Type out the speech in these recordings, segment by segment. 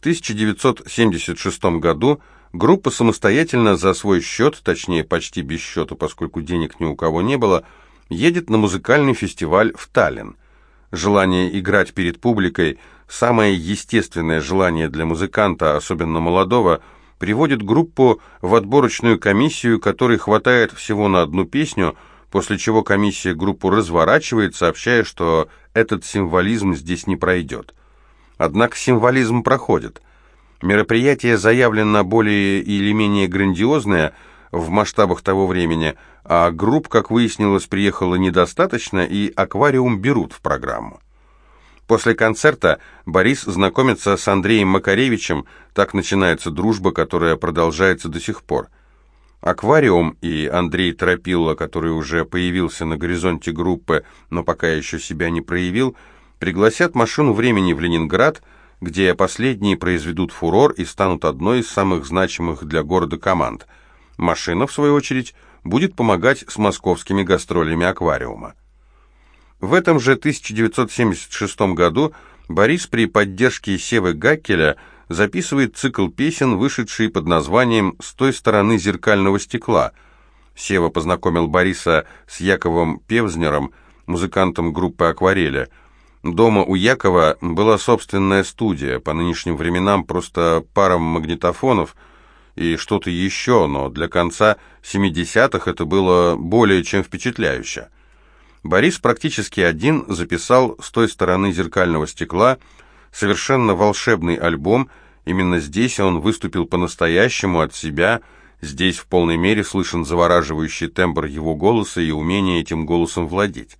1976 году группа самостоятельно за свой счет, точнее почти без счета, поскольку денег ни у кого не было, едет на музыкальный фестиваль в Таллин. Желание играть перед публикой, самое естественное желание для музыканта, особенно молодого, приводит группу в отборочную комиссию, которой хватает всего на одну песню, после чего комиссия группу разворачивает, сообщая, что этот символизм здесь не пройдет. Однако символизм проходит. Мероприятие заявлено более или менее грандиозное в масштабах того времени, а групп, как выяснилось, приехало недостаточно, и аквариум берут в программу. После концерта Борис знакомится с Андреем Макаревичем, так начинается дружба, которая продолжается до сих пор. Аквариум и Андрей Тропилла, который уже появился на горизонте группы, но пока еще себя не проявил, пригласят машину времени в Ленинград, где последние произведут фурор и станут одной из самых значимых для города команд. Машина, в свою очередь, будет помогать с московскими гастролями аквариума. В этом же 1976 году Борис при поддержке Севы Гаккеля записывает цикл песен, вышедший под названием «С той стороны зеркального стекла». Сева познакомил Бориса с Яковом Певзнером, музыкантом группы «Аквареля». Дома у Якова была собственная студия, по нынешним временам просто пара магнитофонов и что-то еще, но для конца 70-х это было более чем впечатляюще. Борис практически один записал с той стороны зеркального стекла совершенно волшебный альбом, именно здесь он выступил по-настоящему от себя, здесь в полной мере слышен завораживающий тембр его голоса и умение этим голосом владеть.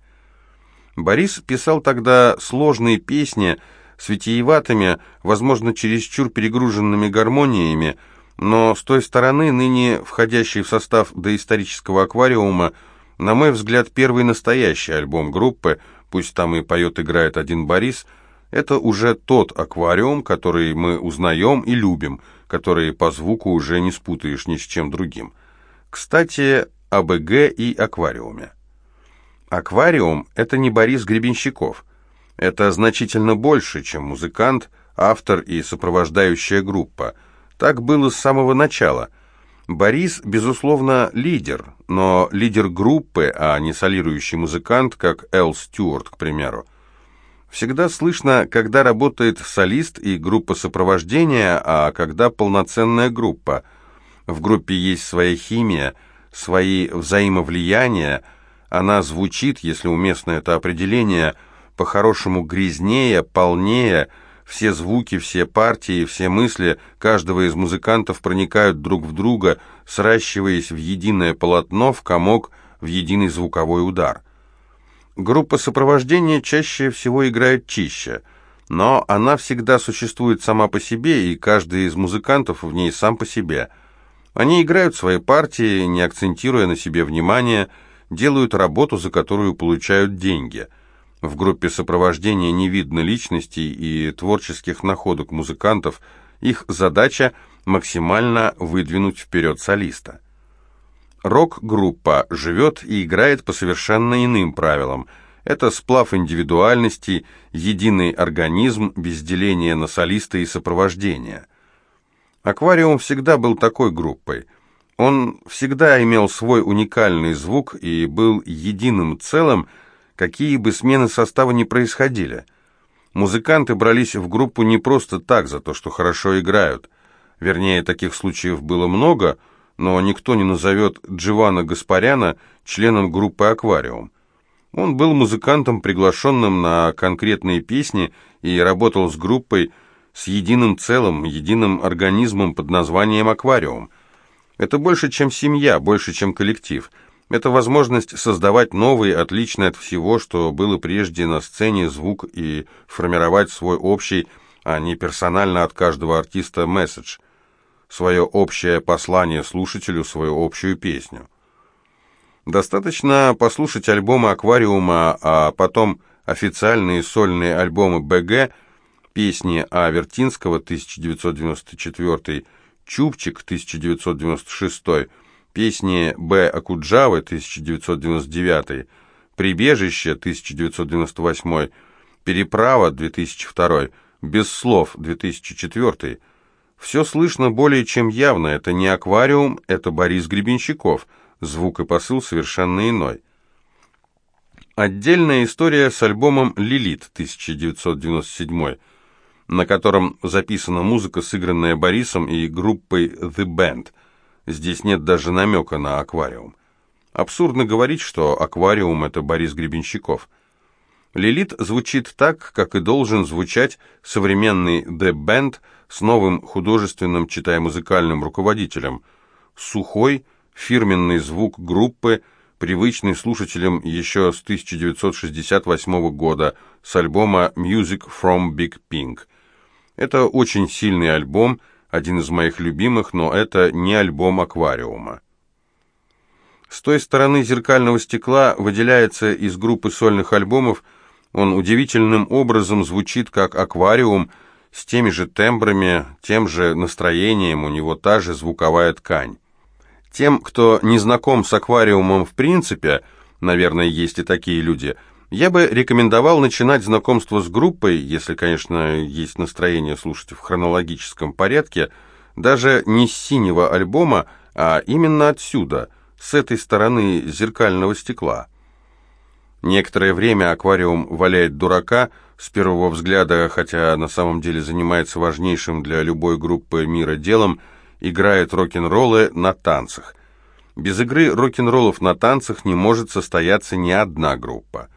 Борис писал тогда сложные песни с витиеватыми, возможно, чересчур перегруженными гармониями, но с той стороны, ныне входящий в состав доисторического аквариума, на мой взгляд, первый настоящий альбом группы, пусть там и поет-играет один Борис, это уже тот аквариум, который мы узнаем и любим, который по звуку уже не спутаешь ни с чем другим. Кстати, АБГ и аквариуме. Аквариум – это не Борис Гребенщиков. Это значительно больше, чем музыкант, автор и сопровождающая группа. Так было с самого начала. Борис, безусловно, лидер, но лидер группы, а не солирующий музыкант, как Эл Стюарт, к примеру. Всегда слышно, когда работает солист и группа сопровождения, а когда полноценная группа. В группе есть своя химия, свои взаимовлияния, она звучит, если уместно это определение, по-хорошему грязнее, полнее, все звуки, все партии, все мысли каждого из музыкантов проникают друг в друга, сращиваясь в единое полотно, в комок, в единый звуковой удар. Группа сопровождения чаще всего играет чище, но она всегда существует сама по себе, и каждый из музыкантов в ней сам по себе. Они играют свои партии, не акцентируя на себе внимание, делают работу, за которую получают деньги. В группе сопровождения не видно личностей и творческих находок музыкантов, их задача максимально выдвинуть вперед солиста. Рок-группа живет и играет по совершенно иным правилам. Это сплав индивидуальностей, единый организм без деления на солиста и сопровождения. «Аквариум» всегда был такой группой – он всегда имел свой уникальный звук и был единым целым, какие бы смены состава ни происходили. Музыканты брались в группу не просто так, за то, что хорошо играют. Вернее, таких случаев было много, но никто не назовет Дживана Гаспаряна членом группы «Аквариум». Он был музыкантом, приглашенным на конкретные песни, и работал с группой с единым целым, единым организмом под названием «Аквариум». Это больше, чем семья, больше, чем коллектив. Это возможность создавать новый, отличный от всего, что было прежде на сцене, звук и формировать свой общий, а не персонально от каждого артиста месседж, свое общее послание слушателю, свою общую песню. Достаточно послушать альбомы «Аквариума», а потом официальные сольные альбомы «БГ», песни А. Вертинского, 1994 Чупчик, 1996, песни Б. Акуджавы, 1999, Прибежище, 1998, Переправа, 2002, «Без слов», 2004. Все слышно более чем явно. Это не аквариум, это Борис Гребенщиков. Звук и посыл совершенно иной. Отдельная история с альбомом «Лилит» 1997 на котором записана музыка, сыгранная Борисом и группой The Band. Здесь нет даже намека на аквариум. Абсурдно говорить, что аквариум — это Борис Гребенщиков. «Лилит» звучит так, как и должен звучать современный The Band с новым художественным, читая музыкальным руководителем. Сухой, фирменный звук группы, привычный слушателям еще с 1968 года, с альбома «Music from Big Pink». Это очень сильный альбом, один из моих любимых, но это не альбом «Аквариума». С той стороны зеркального стекла выделяется из группы сольных альбомов, он удивительным образом звучит как «Аквариум», с теми же тембрами, тем же настроением, у него та же звуковая ткань. Тем, кто не знаком с аквариумом в принципе, наверное, есть и такие люди – я бы рекомендовал начинать знакомство с группой, если, конечно, есть настроение слушать в хронологическом порядке, даже не с синего альбома, а именно отсюда, с этой стороны зеркального стекла. Некоторое время аквариум валяет дурака с первого взгляда, хотя на самом деле занимается важнейшим для любой группы мира делом, играет рок-н-роллы на танцах. Без игры рок-н-роллов на танцах не может состояться ни одна группа.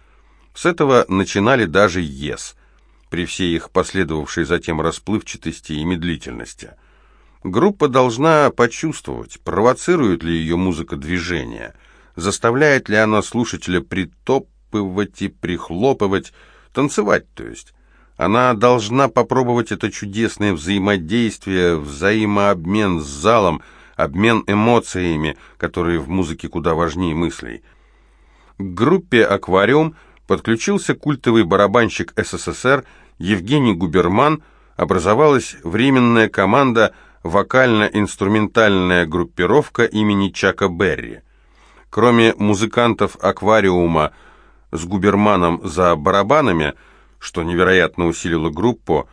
С этого начинали даже ЕС, при всей их последовавшей затем расплывчатости и медлительности. Группа должна почувствовать, провоцирует ли ее музыка движение, заставляет ли она слушателя притопывать и прихлопывать, танцевать, то есть. Она должна попробовать это чудесное взаимодействие, взаимообмен с залом, обмен эмоциями, которые в музыке куда важнее мыслей. К группе «Аквариум» подключился культовый барабанщик СССР Евгений Губерман, образовалась временная команда вокально-инструментальная группировка имени Чака Берри. Кроме музыкантов «Аквариума» с Губерманом за барабанами, что невероятно усилило группу,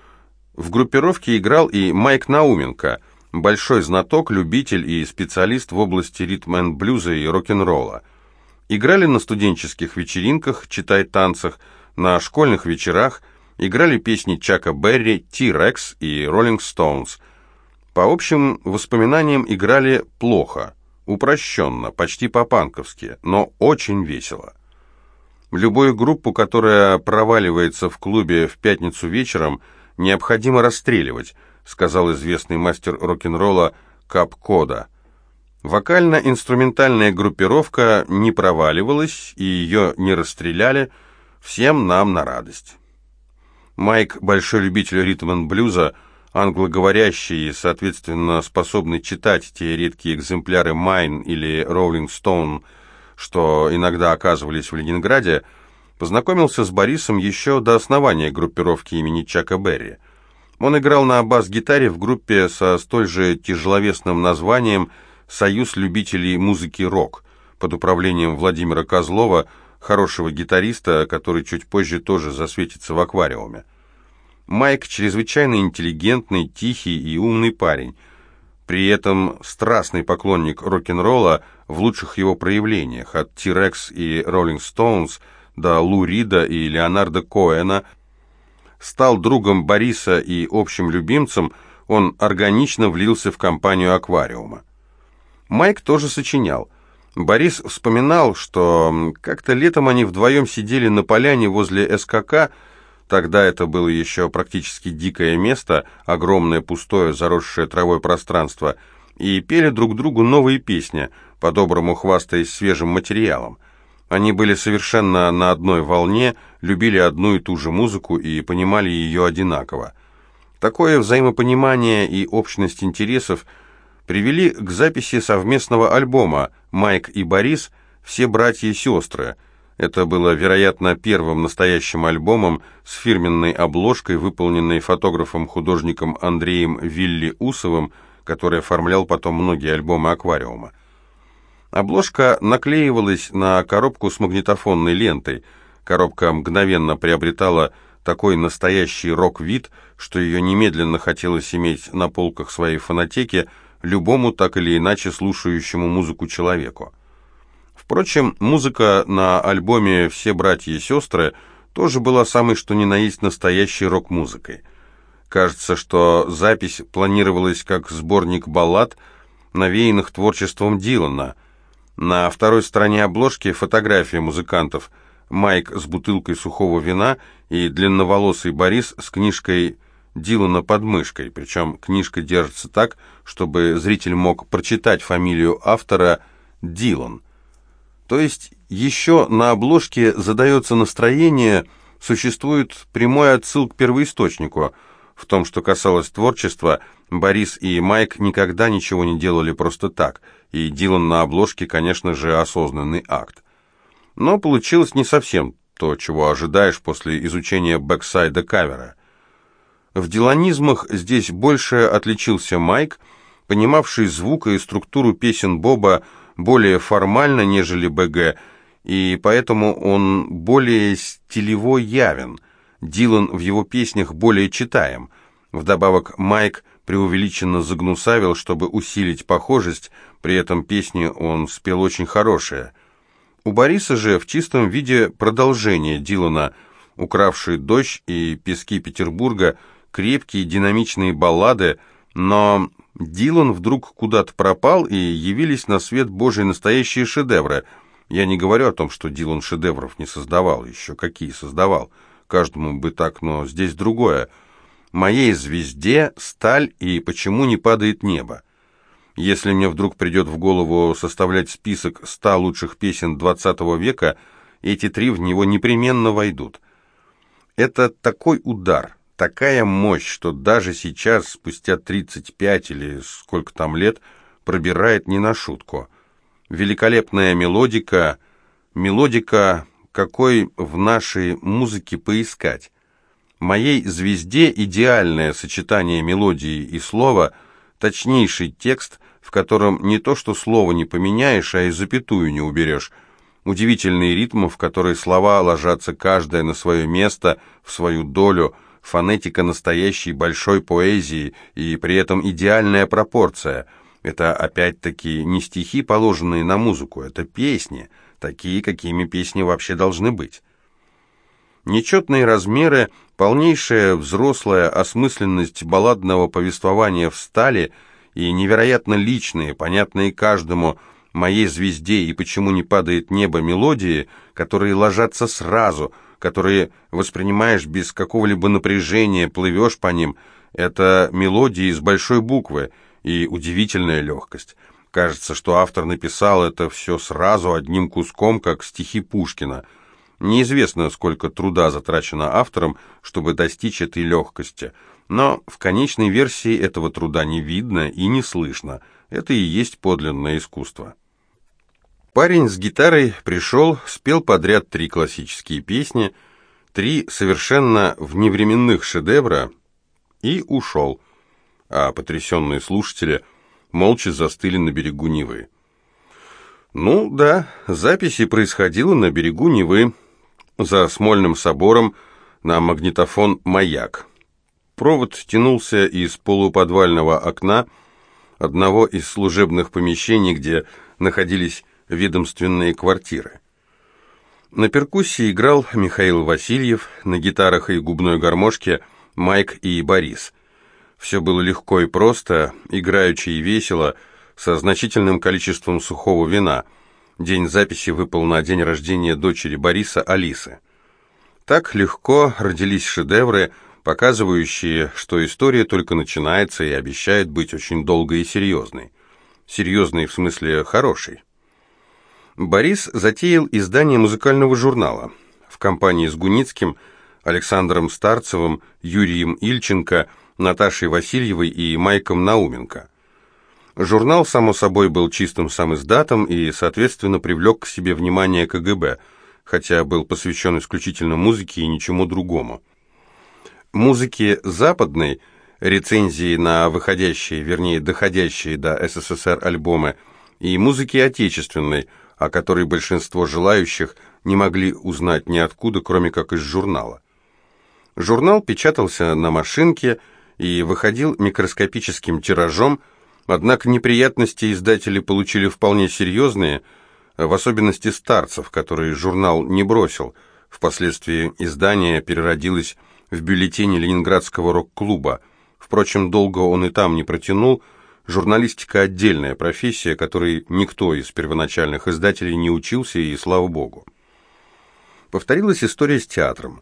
в группировке играл и Майк Науменко, большой знаток, любитель и специалист в области ритм-н-блюза и рок-н-ролла. Играли на студенческих вечеринках, читай танцах, на школьных вечерах, играли песни Чака Берри, T-Rex и Rolling Stones. По общим воспоминаниям играли плохо, упрощенно, почти по-панковски, но очень весело. Любую группу, которая проваливается в клубе в пятницу вечером, необходимо расстреливать, сказал известный мастер рок-н-ролла Кап Кода. Вокально-инструментальная группировка не проваливалась, и ее не расстреляли, всем нам на радость. Майк – большой любитель ритм-н-блюза, англоговорящий и, соответственно, способный читать те редкие экземпляры «Майн» или «Роллинг Стоун», что иногда оказывались в Ленинграде, познакомился с Борисом еще до основания группировки имени Чака Берри. Он играл на бас-гитаре в группе со столь же тяжеловесным названием – Союз любителей музыки рок под управлением Владимира Козлова, хорошего гитариста, который чуть позже тоже засветится в аквариуме. Майк чрезвычайно интеллигентный, тихий и умный парень, при этом страстный поклонник рок-н-ролла в лучших его проявлениях, от T-Rex и Rolling Stones до Лу Рида и Леонарда Коэна, стал другом Бориса и общим любимцем, он органично влился в компанию аквариума. Майк тоже сочинял. Борис вспоминал, что как-то летом они вдвоем сидели на поляне возле СКК, тогда это было еще практически дикое место, огромное пустое заросшее травой пространство, и пели друг другу новые песни, по-доброму хвастаясь свежим материалом. Они были совершенно на одной волне, любили одну и ту же музыку и понимали ее одинаково. Такое взаимопонимание и общность интересов – привели к записи совместного альбома «Майк и Борис. Все братья и сестры». Это было, вероятно, первым настоящим альбомом с фирменной обложкой, выполненной фотографом-художником Андреем Вилли Усовым, который оформлял потом многие альбомы «Аквариума». Обложка наклеивалась на коробку с магнитофонной лентой. Коробка мгновенно приобретала такой настоящий рок-вид, что ее немедленно хотелось иметь на полках своей фонотеки любому так или иначе слушающему музыку человеку. Впрочем, музыка на альбоме «Все братья и сестры» тоже была самой что ни на есть настоящей рок-музыкой. Кажется, что запись планировалась как сборник баллад, навеянных творчеством Дилана. На второй стороне обложки фотография музыкантов – Майк с бутылкой сухого вина и длинноволосый Борис с книжкой Дилана под мышкой, причем книжка держится так, чтобы зритель мог прочитать фамилию автора Дилан. То есть еще на обложке задается настроение, существует прямой отсыл к первоисточнику. В том, что касалось творчества, Борис и Майк никогда ничего не делали просто так, и Дилан на обложке, конечно же, осознанный акт. Но получилось не совсем то, чего ожидаешь после изучения бэксайда кавера. В диланизмах здесь больше отличился Майк, понимавший звук и структуру песен Боба более формально, нежели БГ, и поэтому он более стилево явен. Дилан в его песнях более читаем. Вдобавок Майк преувеличенно загнусавил, чтобы усилить похожесть, при этом песни он спел очень хорошие. У Бориса же в чистом виде продолжение Дилана «Укравший дождь» и «Пески Петербурга» крепкие динамичные баллады, но Дилан вдруг куда-то пропал, и явились на свет Божий настоящие шедевры. Я не говорю о том, что Дилан шедевров не создавал, еще какие создавал. Каждому бы так, но здесь другое. «Моей звезде сталь и почему не падает небо». Если мне вдруг придет в голову составлять список ста лучших песен XX века, эти три в него непременно войдут. Это такой удар, такая мощь, что даже сейчас, спустя 35 или сколько там лет, пробирает не на шутку. Великолепная мелодика, мелодика, какой в нашей музыке поискать. Моей звезде идеальное сочетание мелодии и слова – точнейший текст, в котором не то что слово не поменяешь, а и запятую не уберешь. Удивительный ритм, в который слова ложатся каждое на свое место, в свою долю, фонетика настоящей большой поэзии и при этом идеальная пропорция. Это опять-таки не стихи, положенные на музыку, это песни, такие, какими песни вообще должны быть. Нечетные размеры, полнейшая взрослая осмысленность балладного повествования в стали и невероятно личные, понятные каждому «Моей звезде» и «Почему не падает небо» мелодии, которые ложатся сразу, которые воспринимаешь без какого-либо напряжения, плывешь по ним, это мелодии из большой буквы и удивительная легкость. Кажется, что автор написал это все сразу одним куском, как стихи Пушкина – Неизвестно, сколько труда затрачено автором, чтобы достичь этой легкости, но в конечной версии этого труда не видно и не слышно. Это и есть подлинное искусство. Парень с гитарой пришел, спел подряд три классические песни, три совершенно вневременных шедевра и ушел, а потрясенные слушатели молча застыли на берегу Невы. Ну да, записи происходило на берегу Невы, за Смольным собором на магнитофон «Маяк». Провод тянулся из полуподвального окна одного из служебных помещений, где находились ведомственные квартиры. На перкуссии играл Михаил Васильев, на гитарах и губной гармошке Майк и Борис. Все было легко и просто, играючи и весело, со значительным количеством сухого вина – День записи выпал на день рождения дочери Бориса Алисы. Так легко родились шедевры, показывающие, что история только начинается и обещает быть очень долгой и серьезной. Серьезной в смысле хорошей. Борис затеял издание музыкального журнала. В компании с Гуницким, Александром Старцевым, Юрием Ильченко, Наташей Васильевой и Майком Науменко. Журнал, само собой, был чистым самиздатом и, соответственно, привлек к себе внимание КГБ, хотя был посвящен исключительно музыке и ничему другому. Музыке западной, рецензии на выходящие, вернее, доходящие до СССР альбомы, и музыке отечественной, о которой большинство желающих не могли узнать ниоткуда, кроме как из журнала. Журнал печатался на машинке и выходил микроскопическим тиражом, однако неприятности издатели получили вполне серьезные, в особенности старцев, которые журнал не бросил. Впоследствии издание переродилось в бюллетене Ленинградского рок-клуба. Впрочем, долго он и там не протянул. Журналистика – отдельная профессия, которой никто из первоначальных издателей не учился, и слава богу. Повторилась история с театром.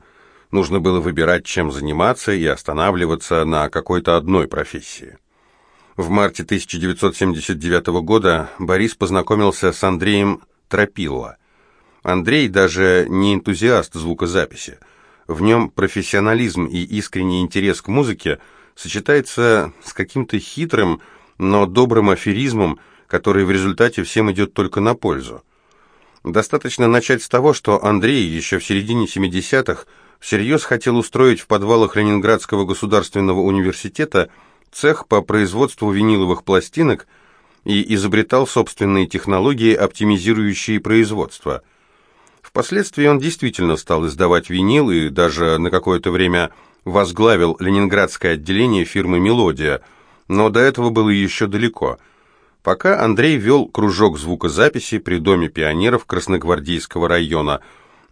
Нужно было выбирать, чем заниматься, и останавливаться на какой-то одной профессии. В марте 1979 года Борис познакомился с Андреем Тропило. Андрей даже не энтузиаст звукозаписи. В нем профессионализм и искренний интерес к музыке сочетается с каким-то хитрым, но добрым аферизмом, который в результате всем идет только на пользу. Достаточно начать с того, что Андрей еще в середине 70-х всерьез хотел устроить в подвалах Ленинградского государственного университета цех по производству виниловых пластинок и изобретал собственные технологии, оптимизирующие производство – Впоследствии он действительно стал издавать винил и даже на какое-то время возглавил ленинградское отделение фирмы «Мелодия», но до этого было еще далеко. Пока Андрей вел кружок звукозаписи при Доме пионеров Красногвардейского района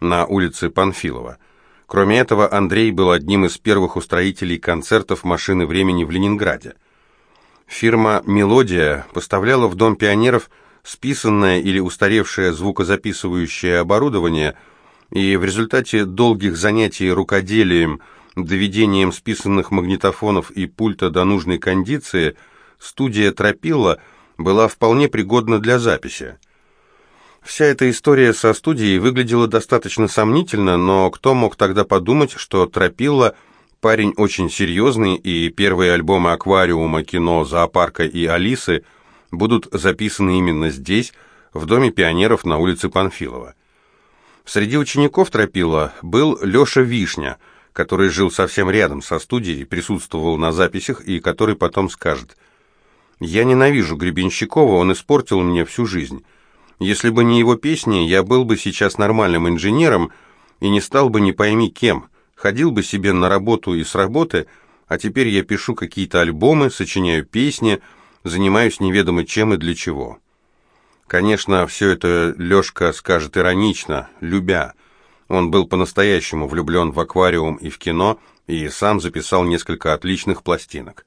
на улице Панфилова. Кроме этого, Андрей был одним из первых устроителей концертов «Машины времени» в Ленинграде. Фирма «Мелодия» поставляла в Дом пионеров – списанное или устаревшее звукозаписывающее оборудование, и в результате долгих занятий рукоделием, доведением списанных магнитофонов и пульта до нужной кондиции, студия Тропилла была вполне пригодна для записи. Вся эта история со студией выглядела достаточно сомнительно, но кто мог тогда подумать, что Тропилла парень очень серьезный, и первые альбомы «Аквариума», «Кино», «Зоопарка» и «Алисы» – будут записаны именно здесь, в Доме пионеров на улице Панфилова. Среди учеников Тропила был Леша Вишня, который жил совсем рядом со студией, присутствовал на записях и который потом скажет «Я ненавижу Гребенщикова, он испортил мне всю жизнь. Если бы не его песни, я был бы сейчас нормальным инженером и не стал бы не пойми кем, ходил бы себе на работу и с работы, а теперь я пишу какие-то альбомы, сочиняю песни, занимаюсь неведомо чем и для чего. Конечно, все это Лешка скажет иронично, любя. Он был по-настоящему влюблен в аквариум и в кино, и сам записал несколько отличных пластинок.